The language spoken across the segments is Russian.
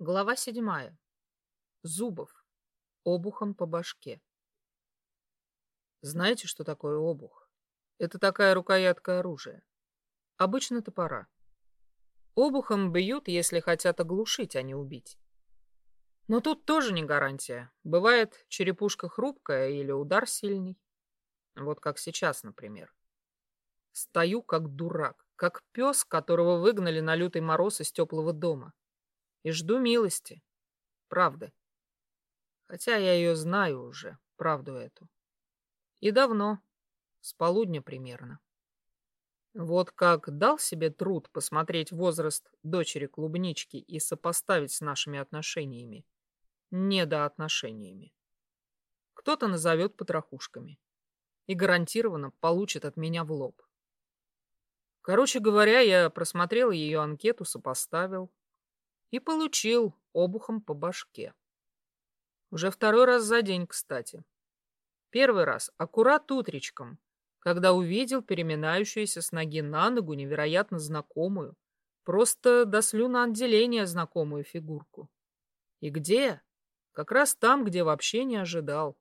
Глава седьмая. Зубов. Обухом по башке. Знаете, что такое обух? Это такая рукоятка оружия. Обычно топора. Обухом бьют, если хотят оглушить, а не убить. Но тут тоже не гарантия. Бывает, черепушка хрупкая или удар сильный. Вот как сейчас, например. Стою как дурак, как пес, которого выгнали на лютый мороз из теплого дома и жду милости. Правда. Хотя я ее знаю уже, правду эту. И давно, с полудня примерно. Вот как дал себе труд посмотреть возраст дочери клубнички и сопоставить с нашими отношениями, недоотношениями. Кто-то назовет потрохушками и гарантированно получит от меня в лоб. Короче говоря, я просмотрел ее анкету, сопоставил, и получил обухом по башке. Уже второй раз за день, кстати. Первый раз аккурат утречком, когда увидел переминающуюся с ноги на ногу невероятно знакомую, просто до слюноотделения знакомую фигурку. И где? Как раз там, где вообще не ожидал.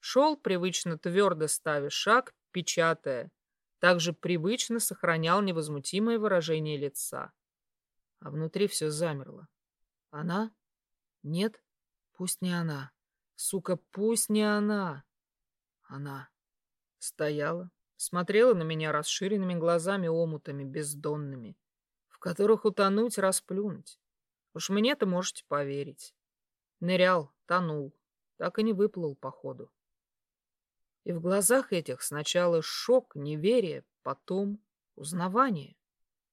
Шел, привычно твердо ставя шаг, печатая, также привычно сохранял невозмутимое выражение лица а внутри все замерло. Она? Нет, пусть не она. Сука, пусть не она. Она стояла, смотрела на меня расширенными глазами-омутами бездонными, в которых утонуть, расплюнуть. Уж мне-то можете поверить. Нырял, тонул, так и не выплыл, походу. И в глазах этих сначала шок, неверие, потом узнавание.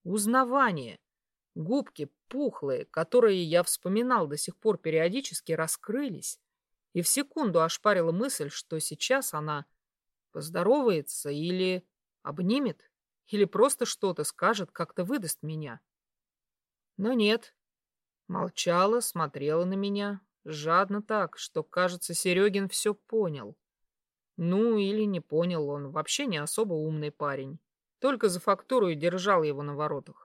Узнавание. Губки пухлые, которые я вспоминал до сих пор периодически, раскрылись, и в секунду ошпарила мысль, что сейчас она поздоровается или обнимет, или просто что-то скажет, как-то выдаст меня. Но нет. Молчала, смотрела на меня, жадно так, что, кажется, Серегин все понял. Ну, или не понял, он вообще не особо умный парень. Только за фактуру и держал его на воротах.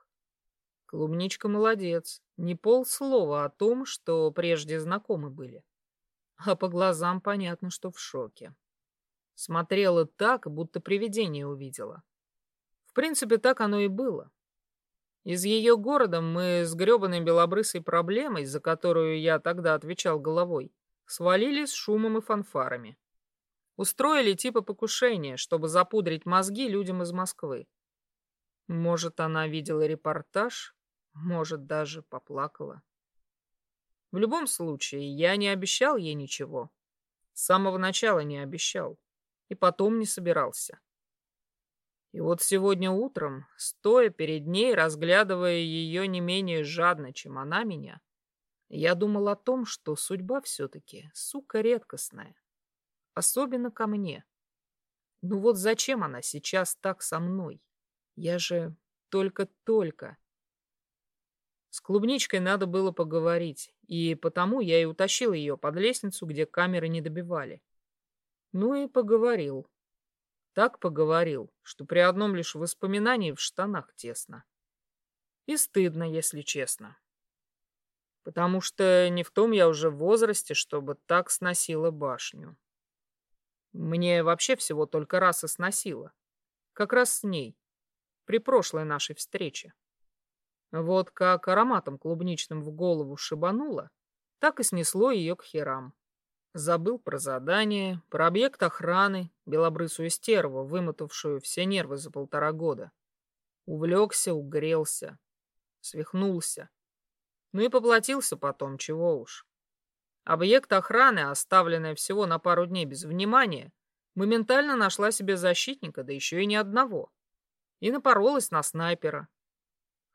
Клубничка молодец. Не полслова о том, что прежде знакомы были. А по глазам понятно, что в шоке. Смотрела так, будто привидение увидела. В принципе, так оно и было. Из ее города мы с гребаной белобрысой проблемой, за которую я тогда отвечал головой, свалили с шумом и фанфарами. Устроили типа покушения, чтобы запудрить мозги людям из Москвы. Может, она видела репортаж может, даже поплакала. В любом случае, я не обещал ей ничего. С самого начала не обещал. И потом не собирался. И вот сегодня утром, стоя перед ней, разглядывая ее не менее жадно, чем она меня, я думал о том, что судьба все-таки, сука, редкостная. Особенно ко мне. Ну вот зачем она сейчас так со мной? Я же только-только с клубничкой надо было поговорить, и потому я и утащил ее под лестницу, где камеры не добивали. Ну и поговорил. Так поговорил, что при одном лишь воспоминании в штанах тесно. И стыдно, если честно. Потому что не в том я уже в возрасте, чтобы так сносило башню. Мне вообще всего только раз и сносило. Как раз с ней. При прошлой нашей встрече. Вот как ароматом клубничным в голову шибануло, так и снесло ее к херам. Забыл про задание, про объект охраны, белобрысую стерву, вымотавшую все нервы за полтора года. Увлекся, угрелся, свихнулся. Ну и поплатился потом, чего уж. Объект охраны, оставленная всего на пару дней без внимания, моментально нашла себе защитника, да еще и не одного. И напоролась на снайпера,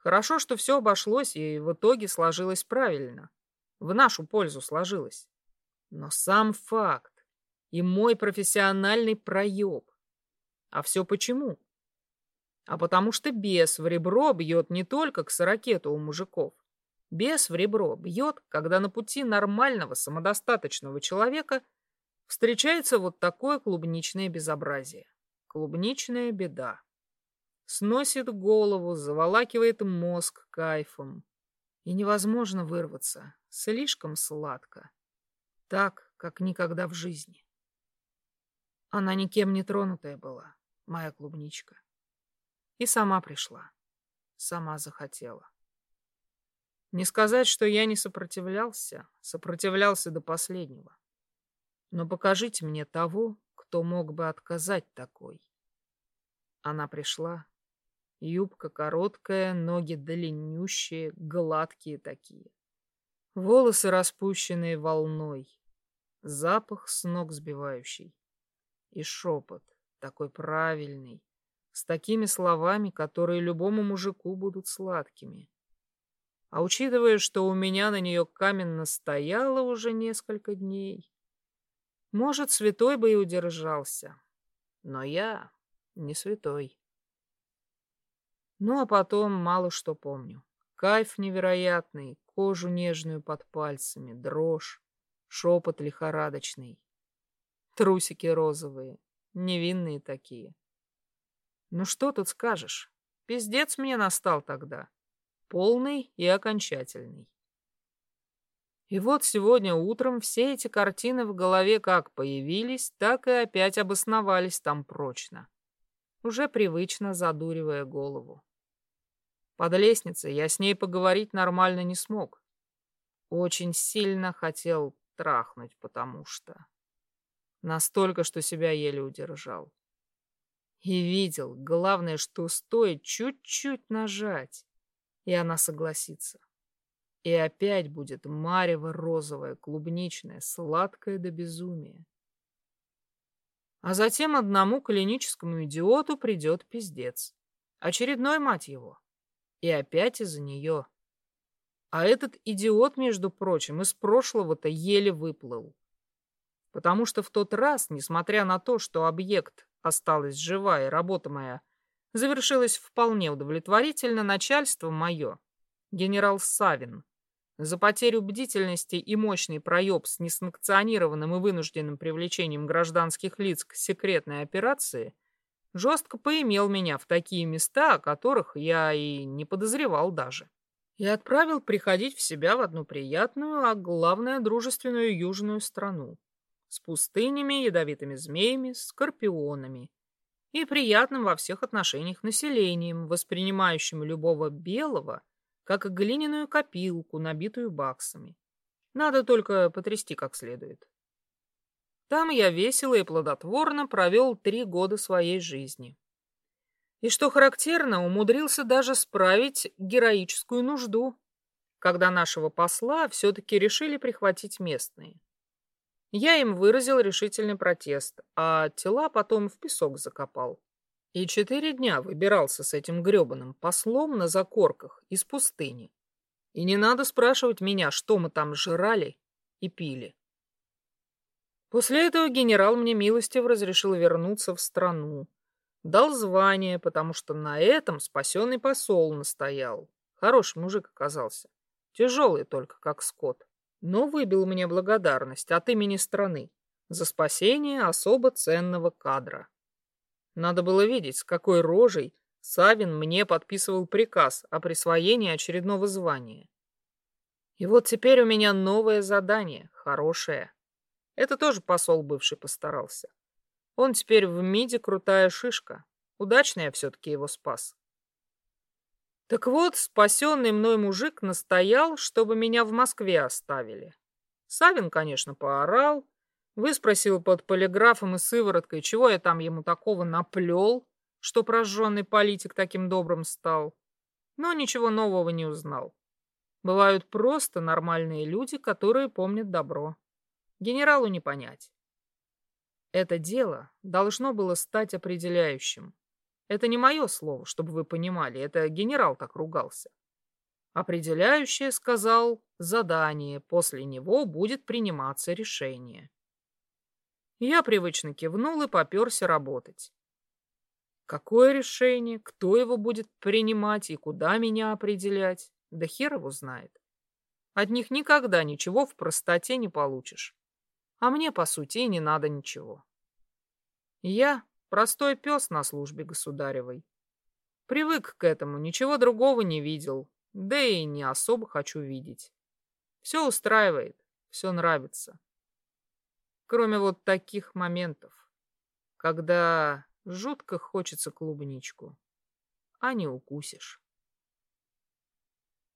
Хорошо, что все обошлось и в итоге сложилось правильно. В нашу пользу сложилось. Но сам факт и мой профессиональный проеб. А все почему? А потому что бес в ребро бьет не только к сорокету у мужиков. Бес в ребро бьет, когда на пути нормального самодостаточного человека встречается вот такое клубничное безобразие. Клубничная беда. Сносит голову, заволакивает мозг кайфом. И невозможно вырваться. Слишком сладко. Так, как никогда в жизни. Она никем не тронутая была, моя клубничка. И сама пришла. Сама захотела. Не сказать, что я не сопротивлялся. Сопротивлялся до последнего. Но покажите мне того, кто мог бы отказать такой. Она пришла. Юбка короткая, ноги длиннющие, гладкие такие. Волосы распущенные волной. Запах с ног сбивающий. И шепот, такой правильный, с такими словами, которые любому мужику будут сладкими. А учитывая, что у меня на нее каменно стояло уже несколько дней, может, святой бы и удержался. Но я не святой. Ну, а потом мало что помню. Кайф невероятный, кожу нежную под пальцами, дрожь, шепот лихорадочный. Трусики розовые, невинные такие. Ну что тут скажешь? Пиздец мне настал тогда. Полный и окончательный. И вот сегодня утром все эти картины в голове как появились, так и опять обосновались там прочно, уже привычно задуривая голову. Под лестницей я с ней поговорить нормально не смог. Очень сильно хотел трахнуть, потому что... Настолько, что себя еле удержал. И видел, главное, что стоит чуть-чуть нажать, и она согласится. И опять будет марево розовое, клубничное, сладкое до безумия. А затем одному клиническому идиоту придет пиздец. Очередной, мать его. И опять из-за нее. А этот идиот, между прочим, из прошлого-то еле выплыл. Потому что в тот раз, несмотря на то, что объект осталась жива и работа моя завершилась вполне удовлетворительно, начальство мое, генерал Савин, за потерю бдительности и мощный проеб с несанкционированным и вынужденным привлечением гражданских лиц к секретной операции жестко поимел меня в такие места, о которых я и не подозревал даже. И отправил приходить в себя в одну приятную, а главное, дружественную южную страну. С пустынями, ядовитыми змеями, скорпионами. И приятным во всех отношениях населением, воспринимающим любого белого – как глиняную копилку, набитую баксами. Надо только потрясти как следует. Там я весело и плодотворно провел три года своей жизни. И, что характерно, умудрился даже справить героическую нужду, когда нашего посла все-таки решили прихватить местные. Я им выразил решительный протест, а тела потом в песок закопал. И четыре дня выбирался с этим гребаным послом на закорках из пустыни. И не надо спрашивать меня, что мы там жрали и пили. После этого генерал мне милостиво разрешил вернуться в страну. Дал звание, потому что на этом спасенный посол настоял. Хороший мужик оказался. Тяжелый только, как скот. Но выбил мне благодарность от имени страны за спасение особо ценного кадра. Надо было видеть, с какой рожей Савин мне подписывал приказ о присвоении очередного звания. И вот теперь у меня новое задание, хорошее. Это тоже посол бывший постарался. Он теперь в МИДе крутая шишка. Удачно я все-таки его спас. Так вот, спасенный мной мужик настоял, чтобы меня в Москве оставили. Савин, конечно, поорал, Выспросил под полиграфом и сывороткой, чего я там ему такого наплел, что прожженный политик таким добрым стал. Но ничего нового не узнал. Бывают просто нормальные люди, которые помнят добро. Генералу не понять. Это дело должно было стать определяющим. Это не мое слово, чтобы вы понимали, это генерал так ругался. Определяющее, сказал, задание, после него будет приниматься решение. Я привычно кивнул и поперся работать. Какое решение, кто его будет принимать и куда меня определять, да хер его знает. От них никогда ничего в простоте не получишь. А мне, по сути, и не надо ничего. Я простой пес на службе государевой. Привык к этому, ничего другого не видел. Да и не особо хочу видеть. Все устраивает, все нравится. Кроме вот таких моментов, когда жутко хочется клубничку, а не укусишь.